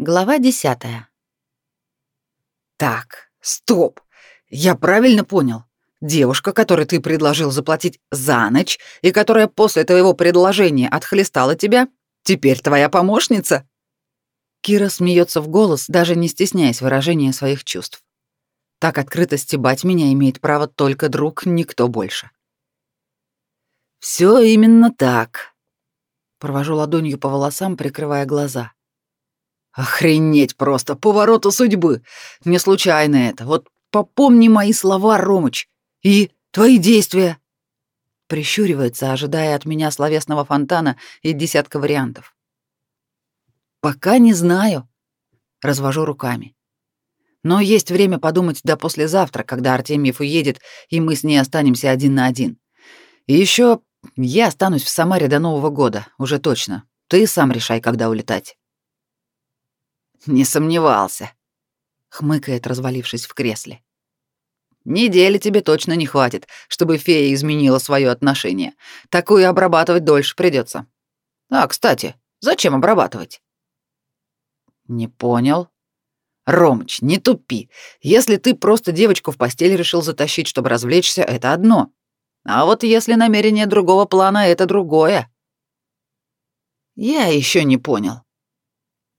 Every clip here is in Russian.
Глава десятая. Так, стоп. Я правильно понял? Девушка, которой ты предложил заплатить за ночь и которая после твоего предложения отхлестала тебя, теперь твоя помощница? Кира смеется в голос, даже не стесняясь выражения своих чувств. Так открыто стебать меня имеет право только друг, никто больше. Все именно так. Провожу ладонью по волосам, прикрывая глаза. Охренеть просто, повороту судьбы. Не случайно это. Вот попомни мои слова, Ромыч. И твои действия. Прищуривается, ожидая от меня словесного фонтана и десятка вариантов. Пока не знаю. Развожу руками. Но есть время подумать до послезавтра, когда Артемьев уедет, и мы с ней останемся один на один. И еще я останусь в Самаре до Нового года, уже точно. Ты сам решай, когда улетать. Не сомневался, хмыкает, развалившись в кресле. Недели тебе точно не хватит, чтобы фея изменила свое отношение. Такую обрабатывать дольше придется. А, кстати, зачем обрабатывать? Не понял. Ромыч, не тупи. Если ты просто девочку в постель решил затащить, чтобы развлечься, это одно. А вот если намерение другого плана, это другое. Я еще не понял.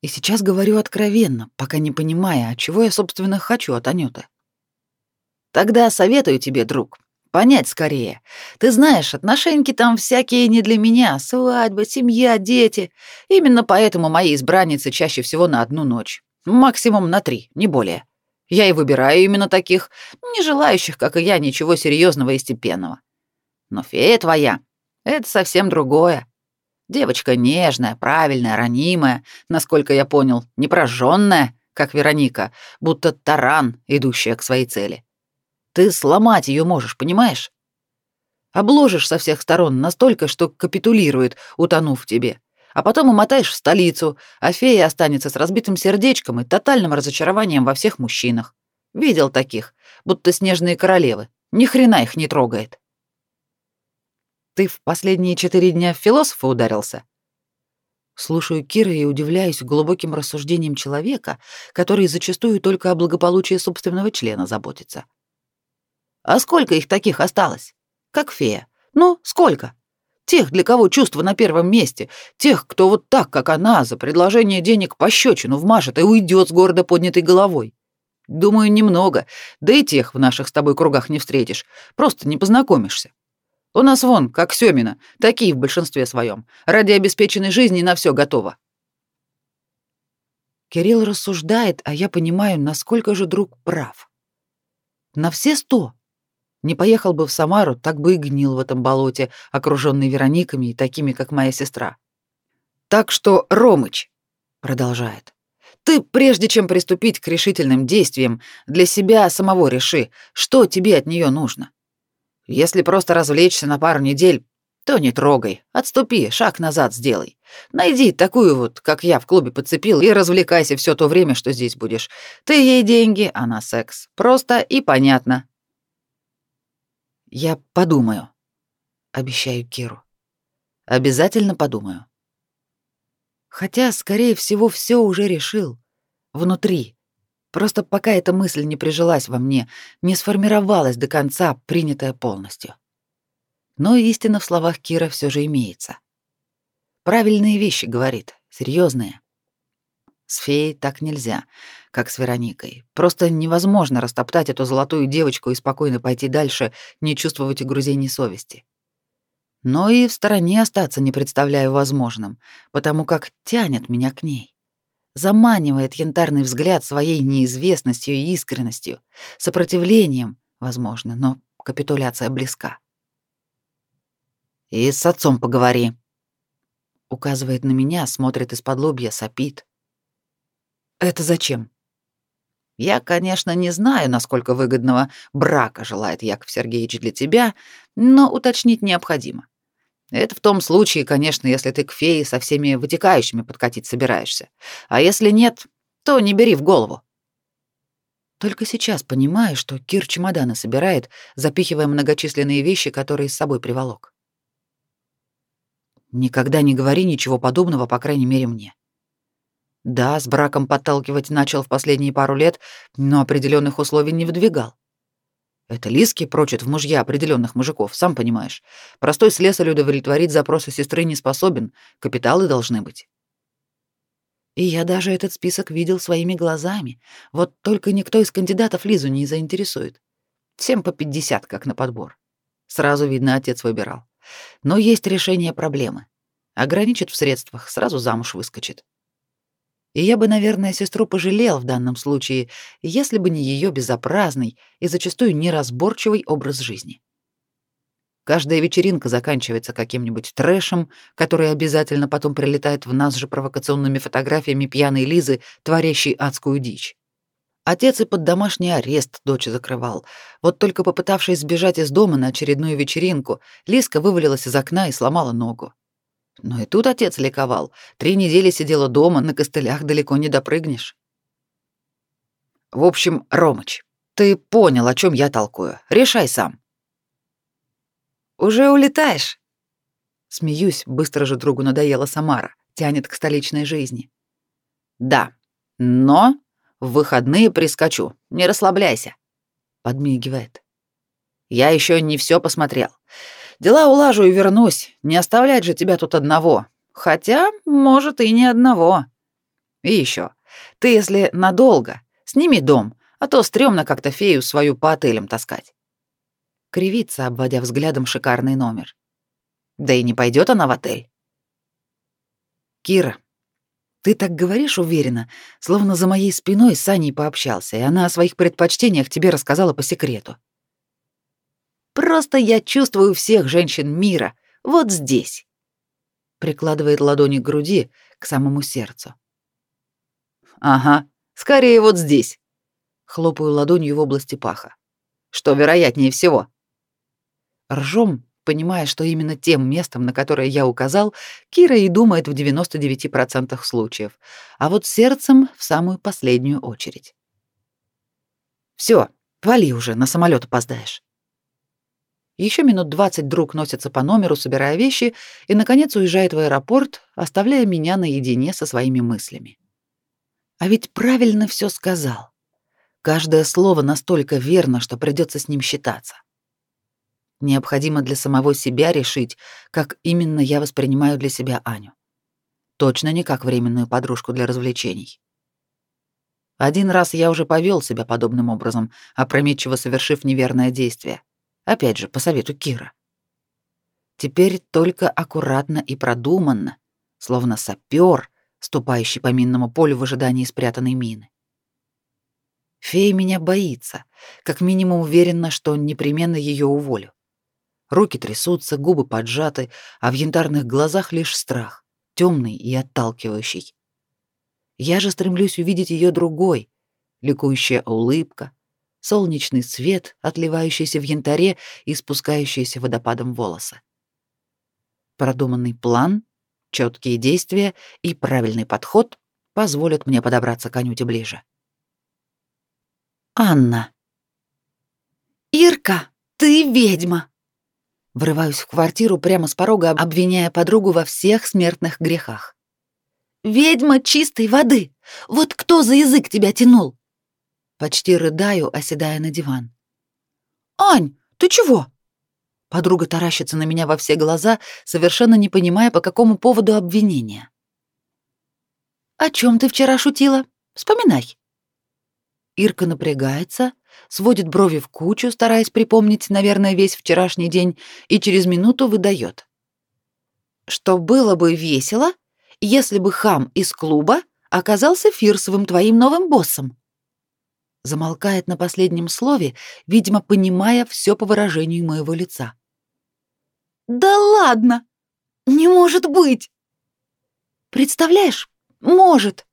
И сейчас говорю откровенно, пока не понимая, чего я, собственно, хочу от Анюты. Тогда советую тебе, друг, понять скорее. Ты знаешь, отношеньки там всякие не для меня, свадьба, семья, дети. Именно поэтому мои избранницы чаще всего на одну ночь. Максимум на три, не более. Я и выбираю именно таких, не желающих, как и я, ничего серьезного и степенного. Но фея твоя — это совсем другое. Девочка нежная, правильная, ранимая, насколько я понял, не прожженная, как Вероника, будто таран, идущая к своей цели. Ты сломать ее можешь, понимаешь? Обложишь со всех сторон настолько, что капитулирует, утонув в тебе. А потом умотаешь в столицу, а фея останется с разбитым сердечком и тотальным разочарованием во всех мужчинах. Видел таких, будто снежные королевы. Ни хрена их не трогает. Ты в последние четыре дня в философа ударился? Слушаю Кира и удивляюсь глубоким рассуждениям человека, который зачастую только о благополучии собственного члена заботится. А сколько их таких осталось? Как фея? Ну, сколько? Тех, для кого чувство на первом месте, тех, кто вот так, как она, за предложение денег пощечину вмажет и уйдет с гордо поднятой головой. Думаю, немного, да и тех в наших с тобой кругах не встретишь, просто не познакомишься. У нас вон, как Сёмина, такие в большинстве своем. Ради обеспеченной жизни на все готово. Кирилл рассуждает, а я понимаю, насколько же друг прав. На все сто. Не поехал бы в Самару, так бы и гнил в этом болоте, окруженный Верониками и такими, как моя сестра. Так что, Ромыч, продолжает, ты, прежде чем приступить к решительным действиям, для себя самого реши, что тебе от нее нужно. Если просто развлечься на пару недель, то не трогай. Отступи, шаг назад сделай. Найди такую вот, как я в клубе подцепил, и развлекайся все то время, что здесь будешь. Ты ей деньги, она секс. Просто и понятно. Я подумаю, обещаю Киру. Обязательно подумаю. Хотя, скорее всего, все уже решил. Внутри. Просто пока эта мысль не прижилась во мне, не сформировалась до конца, принятая полностью. Но истина в словах Кира все же имеется. Правильные вещи говорит, серьезные. С феей так нельзя, как с Вероникой. Просто невозможно растоптать эту золотую девочку и спокойно пойти дальше, не чувствовать угрызений совести. Но и в стороне остаться не представляю возможным, потому как тянет меня к ней заманивает янтарный взгляд своей неизвестностью и искренностью, сопротивлением, возможно, но капитуляция близка. «И с отцом поговори», — указывает на меня, смотрит из-под лобья, сопит. «Это зачем?» «Я, конечно, не знаю, насколько выгодного брака желает Яков Сергеевич для тебя, но уточнить необходимо. Это в том случае, конечно, если ты к фее со всеми вытекающими подкатить собираешься. А если нет, то не бери в голову. Только сейчас понимаю, что Кир чемоданы собирает, запихивая многочисленные вещи, которые с собой приволок. Никогда не говори ничего подобного, по крайней мере, мне. Да, с браком подталкивать начал в последние пару лет, но определенных условий не выдвигал. Это Лиски прочит в мужья определенных мужиков, сам понимаешь. Простой слесарь удовлетворить запросы сестры не способен, капиталы должны быть. И я даже этот список видел своими глазами. Вот только никто из кандидатов Лизу не заинтересует. Всем по 50, как на подбор. Сразу видно, отец выбирал. Но есть решение проблемы. Ограничит в средствах, сразу замуж выскочит. И я бы, наверное, сестру пожалел в данном случае, если бы не ее безобразный и зачастую неразборчивый образ жизни. Каждая вечеринка заканчивается каким-нибудь трэшем, который обязательно потом прилетает в нас же провокационными фотографиями пьяной Лизы, творящей адскую дичь. Отец и под домашний арест дочь закрывал. Вот только попытавшись сбежать из дома на очередную вечеринку, Лизка вывалилась из окна и сломала ногу. Но и тут отец ликовал. Три недели сидела дома, на костылях далеко не допрыгнешь. В общем, Ромыч, ты понял, о чем я толкую. Решай сам. Уже улетаешь? Смеюсь, быстро же другу надоела Самара, тянет к столичной жизни. Да, но в выходные прискочу, не расслабляйся. Подмигивает. Я еще не все посмотрел. Дела улажу и вернусь. Не оставлять же тебя тут одного. Хотя, может, и не одного. И еще. Ты, если надолго, сними дом, а то стрёмно как-то фею свою по отелям таскать. Кривится, обводя взглядом шикарный номер. Да и не пойдет она в отель. Кира, ты так говоришь уверенно, словно за моей спиной с Аней пообщался, и она о своих предпочтениях тебе рассказала по секрету. Просто я чувствую всех женщин мира вот здесь. Прикладывает ладони к груди, к самому сердцу. Ага, скорее вот здесь. Хлопаю ладонью в области паха. Что вероятнее всего. Ржем, понимая, что именно тем местом, на которое я указал, Кира и думает в 99% случаев, а вот сердцем в самую последнюю очередь. Все, вали уже, на самолет опоздаешь. Еще минут двадцать друг носится по номеру, собирая вещи, и, наконец, уезжает в аэропорт, оставляя меня наедине со своими мыслями. А ведь правильно все сказал. Каждое слово настолько верно, что придется с ним считаться. Необходимо для самого себя решить, как именно я воспринимаю для себя Аню. Точно не как временную подружку для развлечений. Один раз я уже повел себя подобным образом, опрометчиво совершив неверное действие. Опять же, по совету Кира. Теперь только аккуратно и продуманно, словно сапер, ступающий по минному полю в ожидании спрятанной мины. Фея меня боится, как минимум уверена, что непременно ее уволю. Руки трясутся, губы поджаты, а в янтарных глазах лишь страх, темный и отталкивающий. Я же стремлюсь увидеть ее другой, ликующая улыбка, солнечный свет, отливающийся в янтаре и спускающийся водопадом волосы. Продуманный план, четкие действия и правильный подход позволят мне подобраться к Анюте ближе. Анна. «Ирка, ты ведьма!» Врываюсь в квартиру прямо с порога, обвиняя подругу во всех смертных грехах. «Ведьма чистой воды! Вот кто за язык тебя тянул? Почти рыдаю, оседая на диван. «Ань, ты чего?» Подруга таращится на меня во все глаза, совершенно не понимая, по какому поводу обвинения. «О чем ты вчера шутила? Вспоминай». Ирка напрягается, сводит брови в кучу, стараясь припомнить, наверное, весь вчерашний день, и через минуту выдает. «Что было бы весело, если бы хам из клуба оказался Фирсовым твоим новым боссом?» Замолкает на последнем слове, видимо, понимая все по выражению моего лица. «Да ладно! Не может быть!» «Представляешь, может!»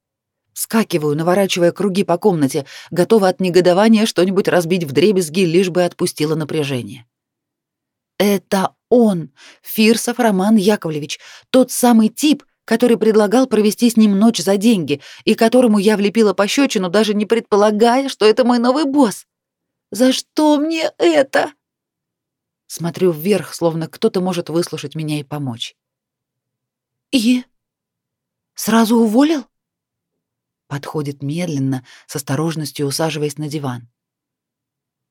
Скакиваю, наворачивая круги по комнате, готова от негодования что-нибудь разбить в дребезги, лишь бы отпустила напряжение. «Это он, Фирсов Роман Яковлевич, тот самый тип, который предлагал провести с ним ночь за деньги и которому я влепила пощечину, даже не предполагая, что это мой новый босс. За что мне это? Смотрю вверх, словно кто-то может выслушать меня и помочь. И сразу уволил? Подходит медленно, с осторожностью усаживаясь на диван.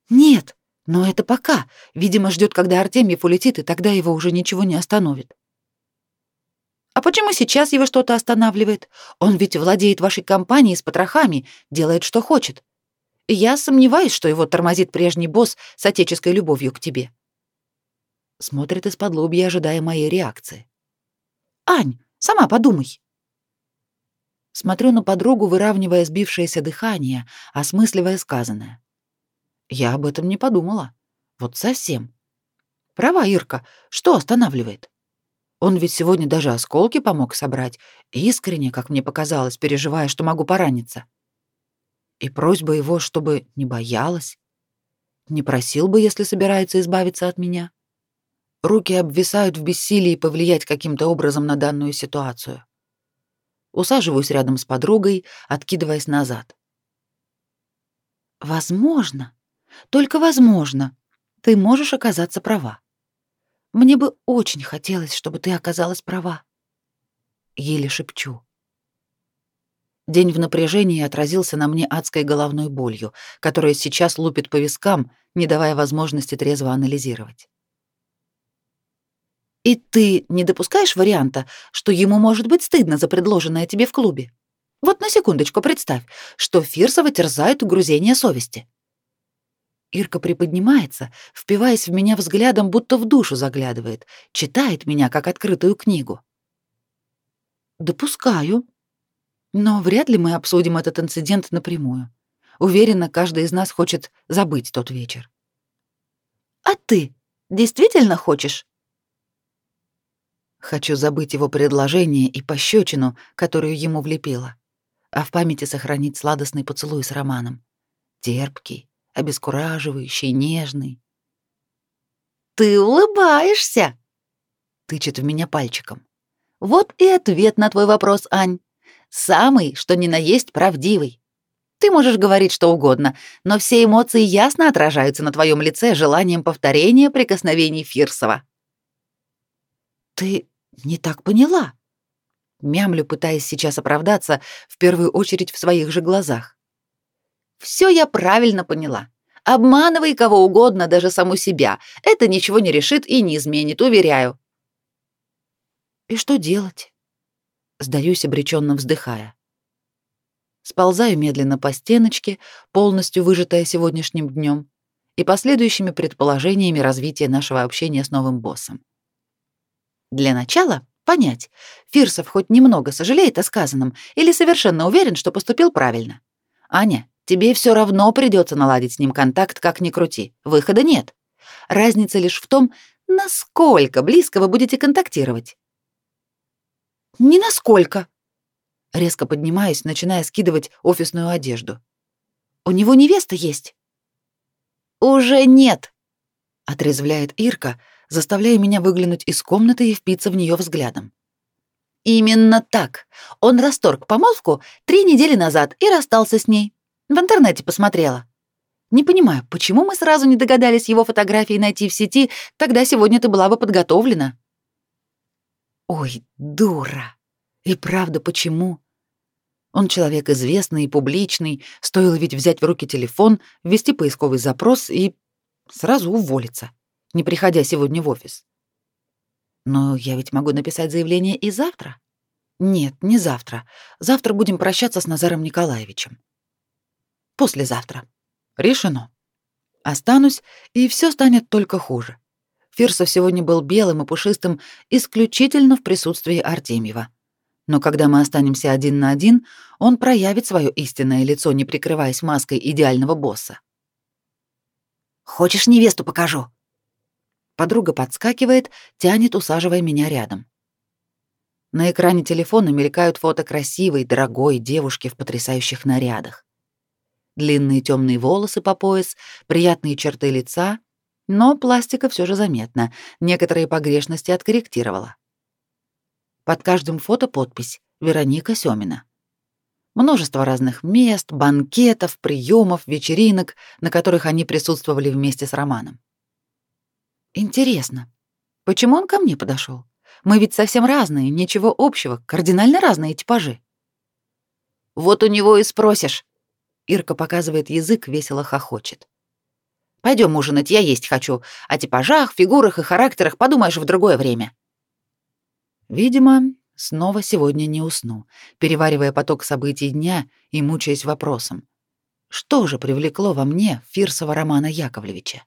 Нет, но это пока. Видимо, ждет, когда Артемьев улетит, и тогда его уже ничего не остановит. А почему сейчас его что-то останавливает? Он ведь владеет вашей компанией с потрохами, делает, что хочет. Я сомневаюсь, что его тормозит прежний босс с отеческой любовью к тебе. Смотрит из-под лобья, ожидая моей реакции. Ань, сама подумай. Смотрю на подругу, выравнивая сбившееся дыхание, осмысливая сказанное. Я об этом не подумала. Вот совсем. Права, Ирка, что останавливает? Он ведь сегодня даже осколки помог собрать, искренне, как мне показалось, переживая, что могу пораниться. И просьба его, чтобы не боялась. Не просил бы, если собирается избавиться от меня. Руки обвисают в бессилии повлиять каким-то образом на данную ситуацию. Усаживаюсь рядом с подругой, откидываясь назад. Возможно, только возможно, ты можешь оказаться права. Мне бы очень хотелось, чтобы ты оказалась права. Еле шепчу. День в напряжении отразился на мне адской головной болью, которая сейчас лупит по вискам, не давая возможности трезво анализировать. И ты не допускаешь варианта, что ему может быть стыдно за предложенное тебе в клубе? Вот на секундочку представь, что Фирсова терзает угрызение совести. Ирка приподнимается, впиваясь в меня взглядом, будто в душу заглядывает, читает меня как открытую книгу. Допускаю. Но вряд ли мы обсудим этот инцидент напрямую. Уверена, каждый из нас хочет забыть тот вечер. А ты действительно хочешь? Хочу забыть его предложение и пощечину, которую ему влепила, а в памяти сохранить сладостный поцелуй с Романом. Терпкий, обескураживающий, нежный. «Ты улыбаешься!» — тычет в меня пальчиком. «Вот и ответ на твой вопрос, Ань. Самый, что ни на есть, правдивый. Ты можешь говорить что угодно, но все эмоции ясно отражаются на твоем лице желанием повторения прикосновений Фирсова». «Ты не так поняла?» Мямлю, пытаясь сейчас оправдаться, в первую очередь в своих же глазах. Все я правильно поняла. Обманывай кого угодно, даже саму себя. Это ничего не решит и не изменит, уверяю. И что делать? Сдаюсь обреченно вздыхая. Сползаю медленно по стеночке, полностью выжатая сегодняшним днем и последующими предположениями развития нашего общения с новым боссом. Для начала понять, Фирсов хоть немного сожалеет о сказанном или совершенно уверен, что поступил правильно. Аня, Тебе все равно придется наладить с ним контакт, как ни крути. Выхода нет. Разница лишь в том, насколько близко вы будете контактировать. Не насколько. Резко поднимаясь, начиная скидывать офисную одежду. У него невеста есть. Уже нет, отрезвляет Ирка, заставляя меня выглянуть из комнаты и впиться в нее взглядом. Именно так. Он расторг помолвку три недели назад и расстался с ней. В интернете посмотрела. Не понимаю, почему мы сразу не догадались его фотографии найти в сети, тогда сегодня ты была бы подготовлена. Ой, дура. И правда, почему? Он человек известный и публичный, стоило ведь взять в руки телефон, ввести поисковый запрос и сразу уволиться, не приходя сегодня в офис. Но я ведь могу написать заявление и завтра. Нет, не завтра. Завтра будем прощаться с Назаром Николаевичем. Послезавтра. Решено. Останусь, и все станет только хуже. Фирсов сегодня был белым и пушистым исключительно в присутствии Артемьева. Но когда мы останемся один на один, он проявит свое истинное лицо, не прикрываясь маской идеального босса. «Хочешь, невесту покажу?» Подруга подскакивает, тянет, усаживая меня рядом. На экране телефона мелькают фото красивой, дорогой девушки в потрясающих нарядах длинные темные волосы по пояс, приятные черты лица, но пластика все же заметна, некоторые погрешности откорректировала. Под каждым фото подпись «Вероника Семина». Множество разных мест, банкетов, приемов, вечеринок, на которых они присутствовали вместе с Романом. Интересно, почему он ко мне подошел? Мы ведь совсем разные, ничего общего, кардинально разные типажи. Вот у него и спросишь. Ирка показывает язык, весело хохочет. Пойдем ужинать, я есть хочу. О типажах, фигурах и характерах подумаешь в другое время. Видимо, снова сегодня не усну, переваривая поток событий дня и мучаясь вопросом. Что же привлекло во мне Фирсова Романа Яковлевича?